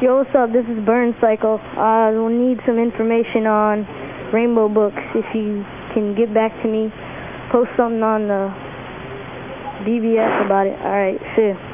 Yo, what's up? This is Burn Cycle. I will need some information on Rainbow Books. If you can get back to me, post something on the BBS about it. All right, see ya.